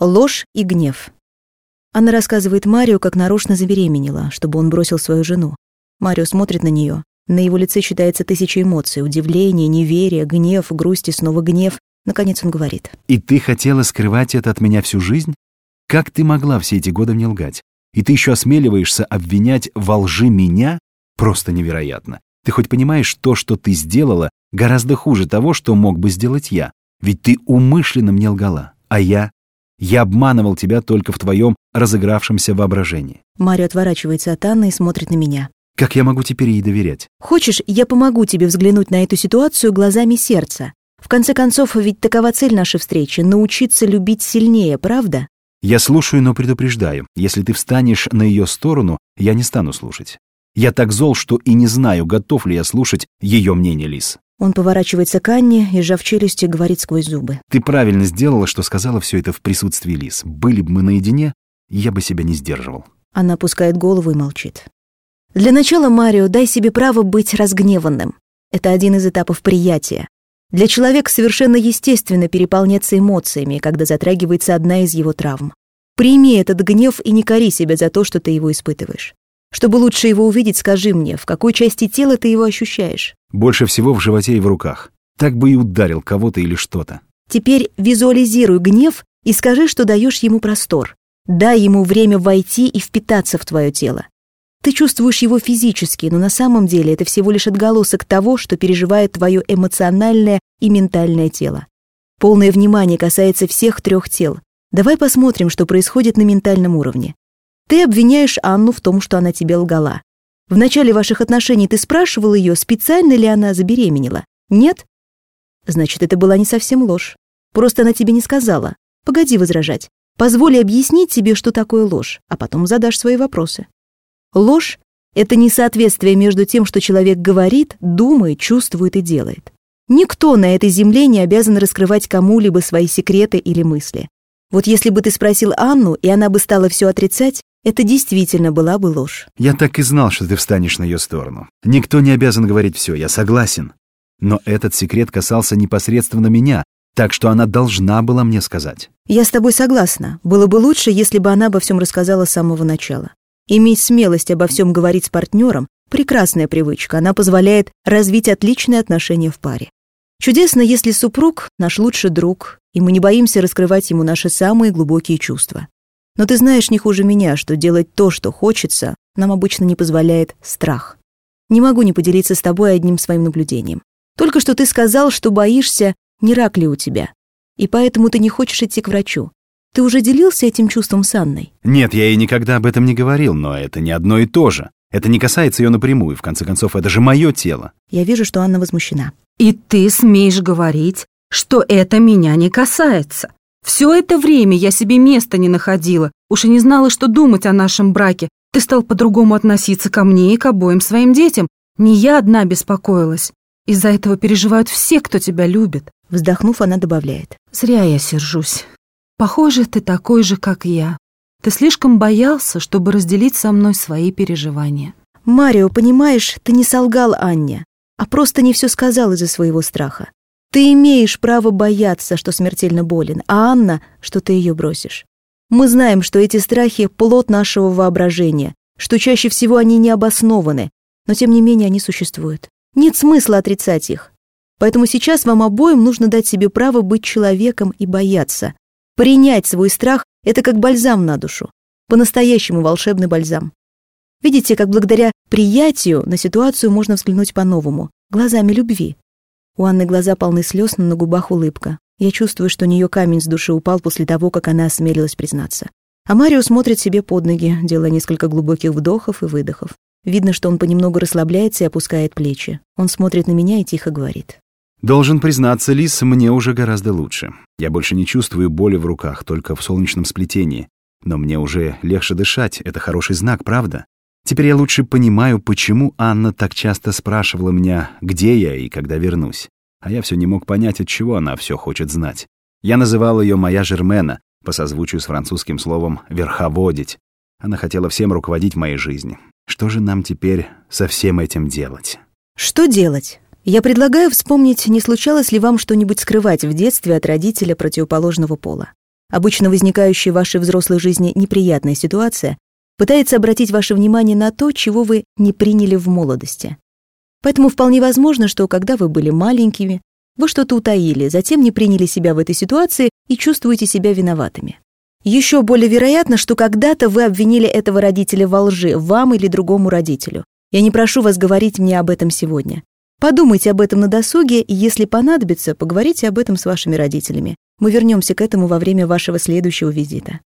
Ложь и гнев. Она рассказывает Марио, как нарочно забеременела, чтобы он бросил свою жену. Марио смотрит на нее. На его лице читается тысяча эмоций. Удивление, неверие, гнев, грусть и снова гнев. Наконец он говорит. «И ты хотела скрывать это от меня всю жизнь? Как ты могла все эти годы мне лгать? И ты еще осмеливаешься обвинять во лжи меня? Просто невероятно. Ты хоть понимаешь, то, что ты сделала, гораздо хуже того, что мог бы сделать я. Ведь ты умышленно мне лгала. А я? Я обманывал тебя только в твоем разыгравшемся воображении. Марио отворачивается от Анны и смотрит на меня. Как я могу теперь ей доверять? Хочешь, я помогу тебе взглянуть на эту ситуацию глазами сердца? В конце концов, ведь такова цель нашей встречи — научиться любить сильнее, правда? Я слушаю, но предупреждаю. Если ты встанешь на ее сторону, я не стану слушать. Я так зол, что и не знаю, готов ли я слушать ее мнение, Лис. Он поворачивается к Анне и, сжав челюсти, говорит сквозь зубы. Ты правильно сделала, что сказала все это в присутствии Лис. Были бы мы наедине, я бы себя не сдерживал. Она опускает голову и молчит. Для начала, Марио, дай себе право быть разгневанным. Это один из этапов приятия. Для человека совершенно естественно переполняться эмоциями, когда затрагивается одна из его травм. Прими этот гнев и не кори себя за то, что ты его испытываешь. Чтобы лучше его увидеть, скажи мне, в какой части тела ты его ощущаешь? Больше всего в животе и в руках. Так бы и ударил кого-то или что-то. Теперь визуализируй гнев и скажи, что даешь ему простор. Дай ему время войти и впитаться в твое тело. Ты чувствуешь его физически, но на самом деле это всего лишь отголосок того, что переживает твое эмоциональное и ментальное тело. Полное внимание касается всех трех тел. Давай посмотрим, что происходит на ментальном уровне. Ты обвиняешь Анну в том, что она тебе лгала. В начале ваших отношений ты спрашивал ее, специально ли она забеременела. Нет? Значит, это была не совсем ложь. Просто она тебе не сказала. Погоди возражать. Позволь объяснить тебе, что такое ложь, а потом задашь свои вопросы. Ложь — это несоответствие между тем, что человек говорит, думает, чувствует и делает. Никто на этой земле не обязан раскрывать кому-либо свои секреты или мысли. Вот если бы ты спросил Анну, и она бы стала все отрицать, это действительно была бы ложь. Я так и знал, что ты встанешь на ее сторону. Никто не обязан говорить все, я согласен. Но этот секрет касался непосредственно меня, так что она должна была мне сказать. Я с тобой согласна. Было бы лучше, если бы она обо всем рассказала с самого начала. Иметь смелость обо всем говорить с партнером – прекрасная привычка. Она позволяет развить отличные отношения в паре. Чудесно, если супруг – наш лучший друг, и мы не боимся раскрывать ему наши самые глубокие чувства. Но ты знаешь не хуже меня, что делать то, что хочется, нам обычно не позволяет страх. Не могу не поделиться с тобой одним своим наблюдением. Только что ты сказал, что боишься, не рак ли у тебя. И поэтому ты не хочешь идти к врачу. Ты уже делился этим чувством с Анной? Нет, я ей никогда об этом не говорил, но это не одно и то же. Это не касается ее напрямую, в конце концов, это же мое тело. Я вижу, что Анна возмущена. И ты смеешь говорить, что это меня не касается. Все это время я себе места не находила, уж и не знала, что думать о нашем браке. Ты стал по-другому относиться ко мне и к обоим своим детям. Не я одна беспокоилась. Из-за этого переживают все, кто тебя любит. Вздохнув, она добавляет. Зря я сержусь. Похоже, ты такой же, как я. Ты слишком боялся, чтобы разделить со мной свои переживания. Марио, понимаешь, ты не солгал Анне, а просто не все сказал из-за своего страха. Ты имеешь право бояться, что смертельно болен, а Анна, что ты ее бросишь. Мы знаем, что эти страхи — плод нашего воображения, что чаще всего они не обоснованы, но тем не менее они существуют. Нет смысла отрицать их. Поэтому сейчас вам обоим нужно дать себе право быть человеком и бояться. Принять свой страх — это как бальзам на душу. По-настоящему волшебный бальзам. Видите, как благодаря приятию на ситуацию можно взглянуть по-новому, глазами любви. У Анны глаза полны слез, но на губах улыбка. Я чувствую, что у нее камень с души упал после того, как она осмелилась признаться. А Марио смотрит себе под ноги, делая несколько глубоких вдохов и выдохов. Видно, что он понемногу расслабляется и опускает плечи. Он смотрит на меня и тихо говорит. Должен признаться, Лис, мне уже гораздо лучше. Я больше не чувствую боли в руках, только в солнечном сплетении. Но мне уже легче дышать, это хороший знак, правда? Теперь я лучше понимаю, почему Анна так часто спрашивала меня, где я и когда вернусь. А я все не мог понять, от чего она все хочет знать. Я называл ее «моя Жермена», по созвучию с французским словом «верховодить». Она хотела всем руководить моей жизнью. Что же нам теперь со всем этим делать? Что делать? Я предлагаю вспомнить, не случалось ли вам что-нибудь скрывать в детстве от родителя противоположного пола. обычно возникающая в вашей взрослой жизни неприятная ситуация, пытается обратить ваше внимание на то, чего вы не приняли в молодости. Поэтому вполне возможно, что когда вы были маленькими, вы что-то утаили, затем не приняли себя в этой ситуации и чувствуете себя виноватыми. Еще более вероятно, что когда-то вы обвинили этого родителя во лжи, вам или другому родителю. Я не прошу вас говорить мне об этом сегодня. Подумайте об этом на досуге, и если понадобится, поговорите об этом с вашими родителями. Мы вернемся к этому во время вашего следующего визита.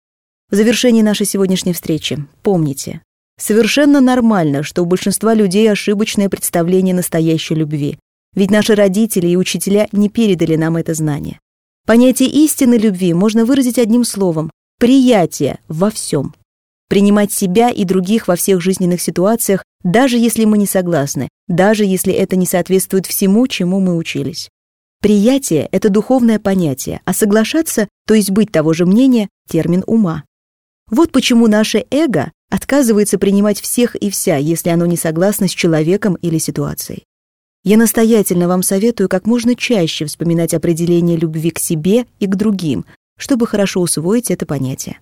В завершении нашей сегодняшней встречи помните, совершенно нормально, что у большинства людей ошибочное представление настоящей любви, ведь наши родители и учителя не передали нам это знание. Понятие истинной любви можно выразить одним словом – приятие во всем. Принимать себя и других во всех жизненных ситуациях, даже если мы не согласны, даже если это не соответствует всему, чему мы учились. Приятие – это духовное понятие, а соглашаться, то есть быть того же мнения – термин ума. Вот почему наше эго отказывается принимать всех и вся, если оно не согласно с человеком или ситуацией. Я настоятельно вам советую как можно чаще вспоминать определение любви к себе и к другим, чтобы хорошо усвоить это понятие.